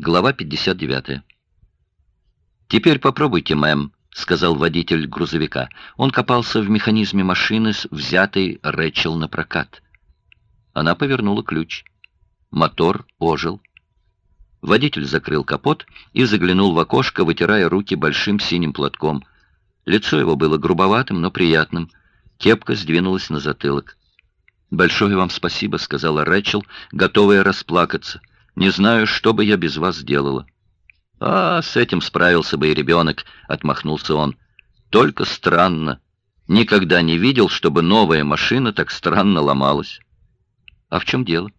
Глава 59. «Теперь попробуйте, мэм», — сказал водитель грузовика. Он копался в механизме машины, с взятой Рэчел на прокат. Она повернула ключ. Мотор ожил. Водитель закрыл капот и заглянул в окошко, вытирая руки большим синим платком. Лицо его было грубоватым, но приятным. Кепка сдвинулась на затылок. «Большое вам спасибо», — сказала Рэчел, готовая расплакаться. Не знаю, что бы я без вас сделала». «А, с этим справился бы и ребенок», — отмахнулся он. «Только странно. Никогда не видел, чтобы новая машина так странно ломалась». «А в чем дело?»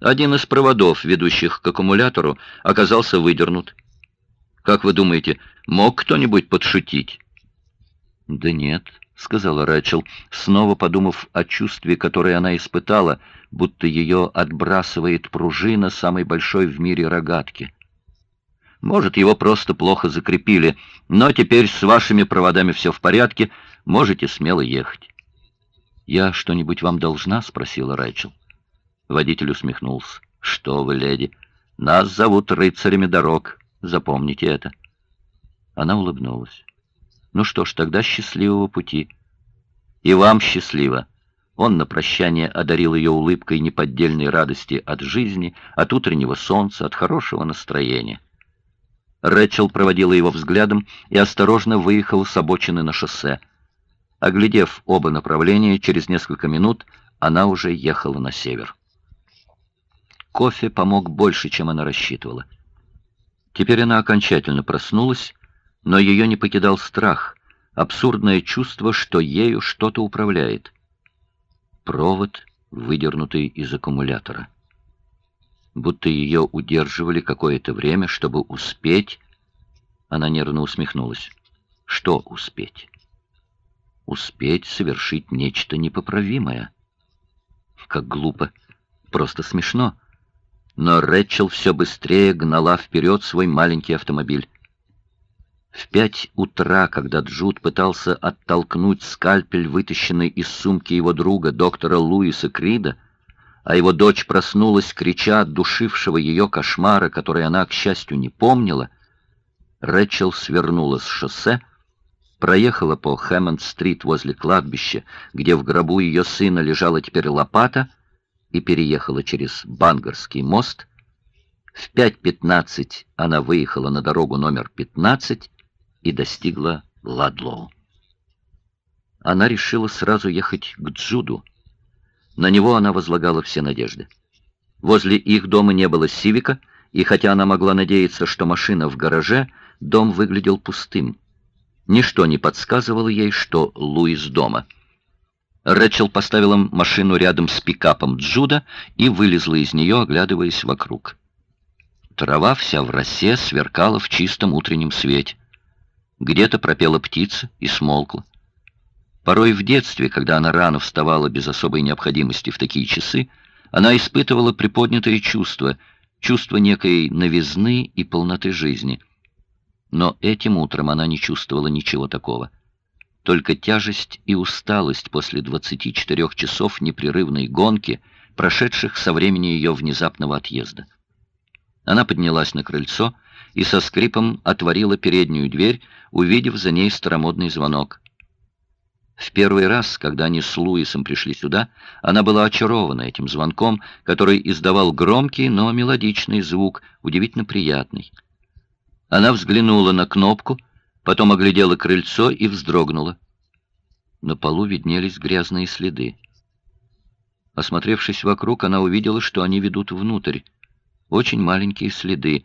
Один из проводов, ведущих к аккумулятору, оказался выдернут. Как вы думаете, мог кто-нибудь подшутить? Да нет, сказала Рэчел, снова подумав о чувстве, которое она испытала, будто ее отбрасывает пружина самой большой в мире рогатки. Может, его просто плохо закрепили, но теперь с вашими проводами все в порядке, можете смело ехать. «Я что-нибудь вам должна?» — спросила Рэйчел. Водитель усмехнулся. «Что вы, леди, нас зовут рыцарями дорог, запомните это». Она улыбнулась. «Ну что ж, тогда счастливого пути». «И вам счастливо». Он на прощание одарил ее улыбкой неподдельной радости от жизни, от утреннего солнца, от хорошего настроения. Рэчел проводила его взглядом и осторожно выехала с обочины на шоссе. Оглядев оба направления, через несколько минут она уже ехала на север. Кофе помог больше, чем она рассчитывала. Теперь она окончательно проснулась, но ее не покидал страх, абсурдное чувство, что ею что-то управляет — провод, выдернутый из аккумулятора. Будто ее удерживали какое-то время, чтобы успеть... Она нервно усмехнулась. Что успеть? Успеть совершить нечто непоправимое. Как глупо. Просто смешно. Но Рэчел все быстрее гнала вперед свой маленький автомобиль. В пять утра, когда Джуд пытался оттолкнуть скальпель, вытащенный из сумки его друга, доктора Луиса Крида, а его дочь проснулась, крича от душившего ее кошмара, который она, к счастью, не помнила, Рэчел свернула с шоссе, проехала по Хэммонд-стрит возле кладбища, где в гробу ее сына лежала теперь лопата, и переехала через Бангарский мост. В 5.15 она выехала на дорогу номер 15 и достигла Ладлоу. Она решила сразу ехать к Джуду. На него она возлагала все надежды. Возле их дома не было Сивика, и хотя она могла надеяться, что машина в гараже, дом выглядел пустым. Ничто не подсказывало ей, что Луис дома. Рэчел поставила машину рядом с пикапом Джуда и вылезла из нее, оглядываясь вокруг. Трава вся в росе сверкала в чистом утреннем свете. Где-то пропела птица и смолкла. Порой в детстве, когда она рано вставала без особой необходимости в такие часы, она испытывала приподнятое чувство, чувство некой новизны и полноты жизни. Но этим утром она не чувствовала ничего такого. Только тяжесть и усталость после 24 часов непрерывной гонки, прошедших со времени ее внезапного отъезда. Она поднялась на крыльцо и со скрипом отворила переднюю дверь, увидев за ней старомодный звонок. В первый раз, когда они с Луисом пришли сюда, она была очарована этим звонком, который издавал громкий, но мелодичный звук, удивительно приятный. Она взглянула на кнопку, потом оглядела крыльцо и вздрогнула. На полу виднелись грязные следы. Осмотревшись вокруг, она увидела, что они ведут внутрь. Очень маленькие следы,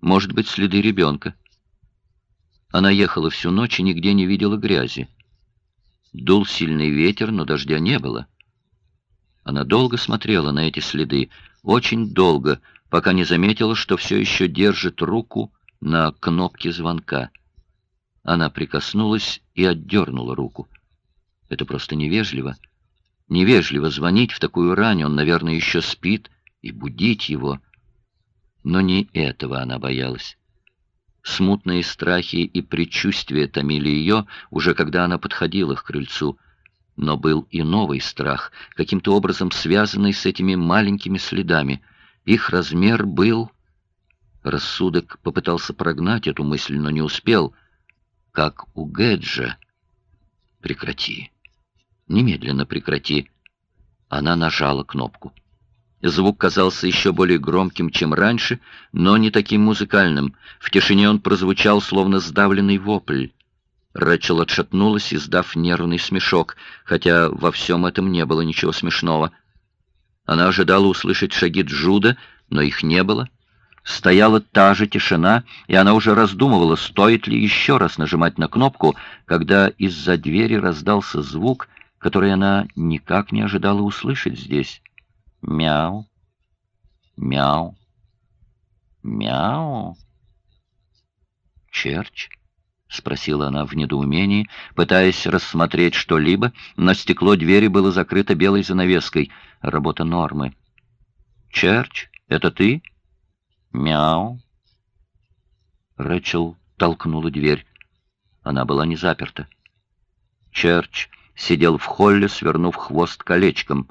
может быть, следы ребенка. Она ехала всю ночь и нигде не видела грязи. Дул сильный ветер, но дождя не было. Она долго смотрела на эти следы, очень долго, пока не заметила, что все еще держит руку на кнопке звонка. Она прикоснулась и отдернула руку. Это просто невежливо. Невежливо звонить в такую рань, он, наверное, еще спит, и будить его. Но не этого она боялась. Смутные страхи и предчувствия томили ее, уже когда она подходила к крыльцу. Но был и новый страх, каким-то образом связанный с этими маленькими следами. Их размер был... Рассудок попытался прогнать эту мысль, но не успел. Как у Гэджа. Прекрати. Немедленно прекрати. Она нажала кнопку. Звук казался еще более громким, чем раньше, но не таким музыкальным. В тишине он прозвучал, словно сдавленный вопль. Рэчел отшатнулась, издав нервный смешок, хотя во всем этом не было ничего смешного. Она ожидала услышать шаги Джуда, но их не было. Стояла та же тишина, и она уже раздумывала, стоит ли еще раз нажимать на кнопку, когда из-за двери раздался звук, который она никак не ожидала услышать здесь. Мяу, мяу, мяу. Черч? — спросила она в недоумении, пытаясь рассмотреть что-либо, но стекло двери было закрыто белой занавеской. Работа нормы. «Черч, это ты?» «Мяу». Рэчел толкнула дверь. Она была не заперта. Черч сидел в холле, свернув хвост колечком.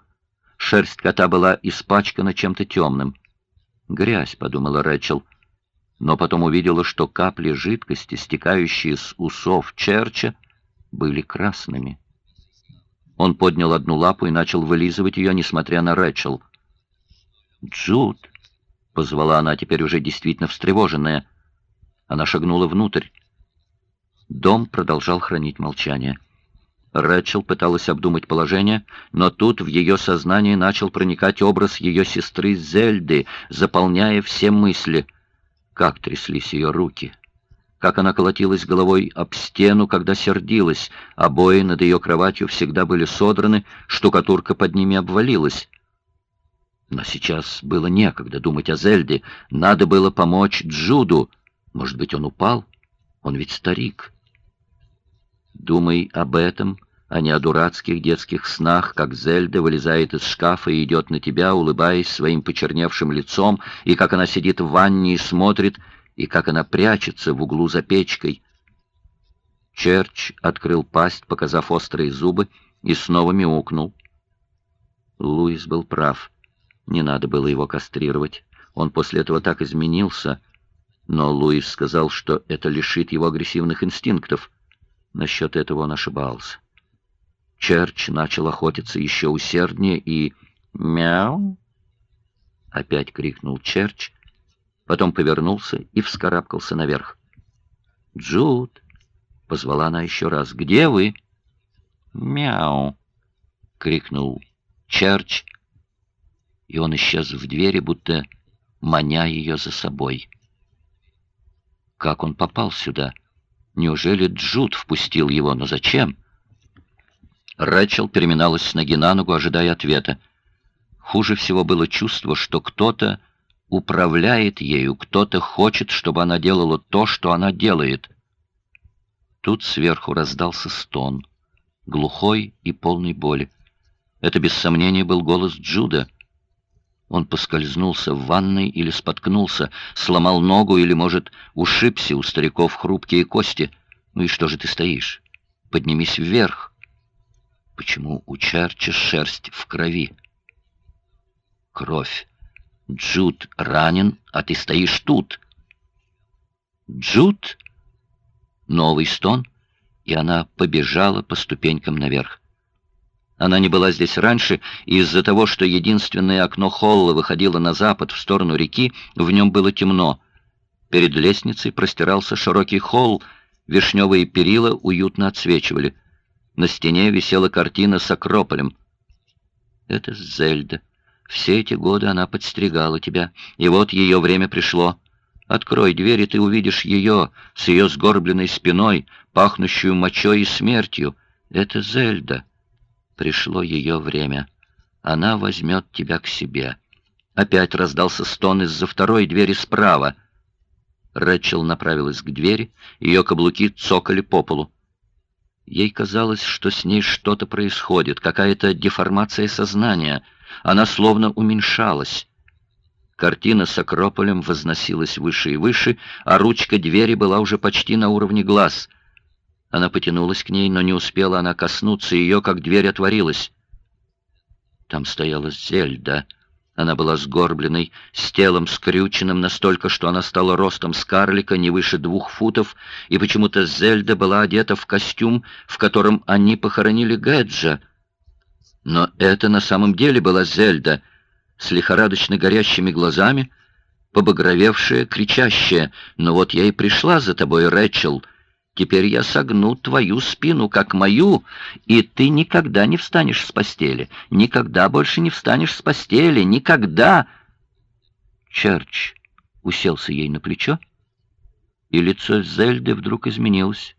Шерсть кота была испачкана чем-то темным. «Грязь», — подумала Рэчел, но потом увидела, что капли жидкости, стекающие с усов Черча, были красными. Он поднял одну лапу и начал вылизывать ее, несмотря на Рэчел. «Джуд!» — позвала она, теперь уже действительно встревоженная. Она шагнула внутрь. Дом продолжал хранить молчание. Рэчел пыталась обдумать положение, но тут в ее сознание начал проникать образ ее сестры Зельды, заполняя все мысли. Как тряслись ее руки! Как она колотилась головой об стену, когда сердилась. Обои над ее кроватью всегда были содраны, штукатурка под ними обвалилась. Но сейчас было некогда думать о Зельде. Надо было помочь Джуду. Может быть, он упал? Он ведь старик. Думай об этом, а не о дурацких детских снах, как Зельда вылезает из шкафа и идет на тебя, улыбаясь своим почерневшим лицом, и как она сидит в ванне и смотрит, и как она прячется в углу за печкой. Черч открыл пасть, показав острые зубы, и снова мяукнул. Луис был прав. Не надо было его кастрировать. Он после этого так изменился. Но Луис сказал, что это лишит его агрессивных инстинктов. Насчет этого он ошибался. Черч начал охотиться еще усерднее и... «Мяу!» Опять крикнул Черч, потом повернулся и вскарабкался наверх. «Джуд!» — позвала она еще раз. «Где вы?» «Мяу!» — крикнул Черч, и он исчез в двери, будто маня ее за собой. Как он попал сюда? Неужели Джуд впустил его? Но зачем? Рэчел переминалась с ноги на ногу, ожидая ответа. Хуже всего было чувство, что кто-то управляет ею, кто-то хочет, чтобы она делала то, что она делает. Тут сверху раздался стон, глухой и полный боли. Это, без сомнения, был голос Джуда — он поскользнулся в ванной или споткнулся, сломал ногу или, может, ушибся у стариков хрупкие кости. Ну и что же ты стоишь? Поднимись вверх. Почему у Чарча шерсть в крови? Кровь. Джуд ранен, а ты стоишь тут. Джуд? Новый стон, и она побежала по ступенькам наверх. Она не была здесь раньше, и из-за того, что единственное окно холла выходило на запад, в сторону реки, в нем было темно. Перед лестницей простирался широкий холл, вишневые перила уютно отсвечивали. На стене висела картина с Акрополем. «Это Зельда. Все эти годы она подстерегала тебя, и вот ее время пришло. Открой дверь, и ты увидишь ее, с ее сгорбленной спиной, пахнущую мочой и смертью. Это Зельда». Пришло ее время. Она возьмет тебя к себе. Опять раздался стон из-за второй двери справа. Рэчел направилась к двери, ее каблуки цокали по полу. Ей казалось, что с ней что-то происходит, какая-то деформация сознания. Она словно уменьшалась. Картина с Акрополем возносилась выше и выше, а ручка двери была уже почти на уровне глаз — она потянулась к ней, но не успела она коснуться ее, как дверь отворилась. Там стояла Зельда. Она была сгорбленной, с телом скрюченным настолько, что она стала ростом с карлика не выше двух футов, и почему-то Зельда была одета в костюм, в котором они похоронили Гэджа. Но это на самом деле была Зельда, с лихорадочно горящими глазами, побагровевшая, кричащая «Ну вот я и пришла за тобой, Рэчел!» Теперь я согну твою спину, как мою, и ты никогда не встанешь с постели. Никогда больше не встанешь с постели. Никогда!» Черч уселся ей на плечо, и лицо Зельды вдруг изменилось.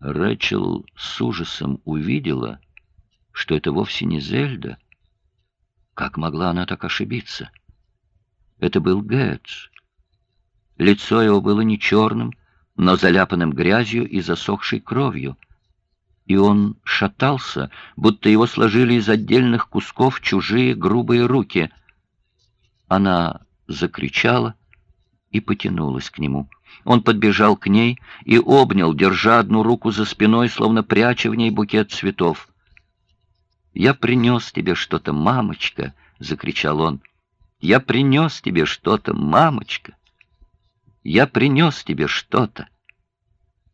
Рэчел с ужасом увидела, что это вовсе не Зельда. Как могла она так ошибиться? Это был Гэтс. Лицо его было не черным, но заляпанным грязью и засохшей кровью. И он шатался, будто его сложили из отдельных кусков чужие грубые руки. Она закричала и потянулась к нему. Он подбежал к ней и обнял, держа одну руку за спиной, словно пряча в ней букет цветов. «Я принес тебе что-то, мамочка!» — закричал он. «Я принес тебе что-то, мамочка!» Я принес тебе что-то.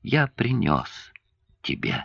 Я принес тебе.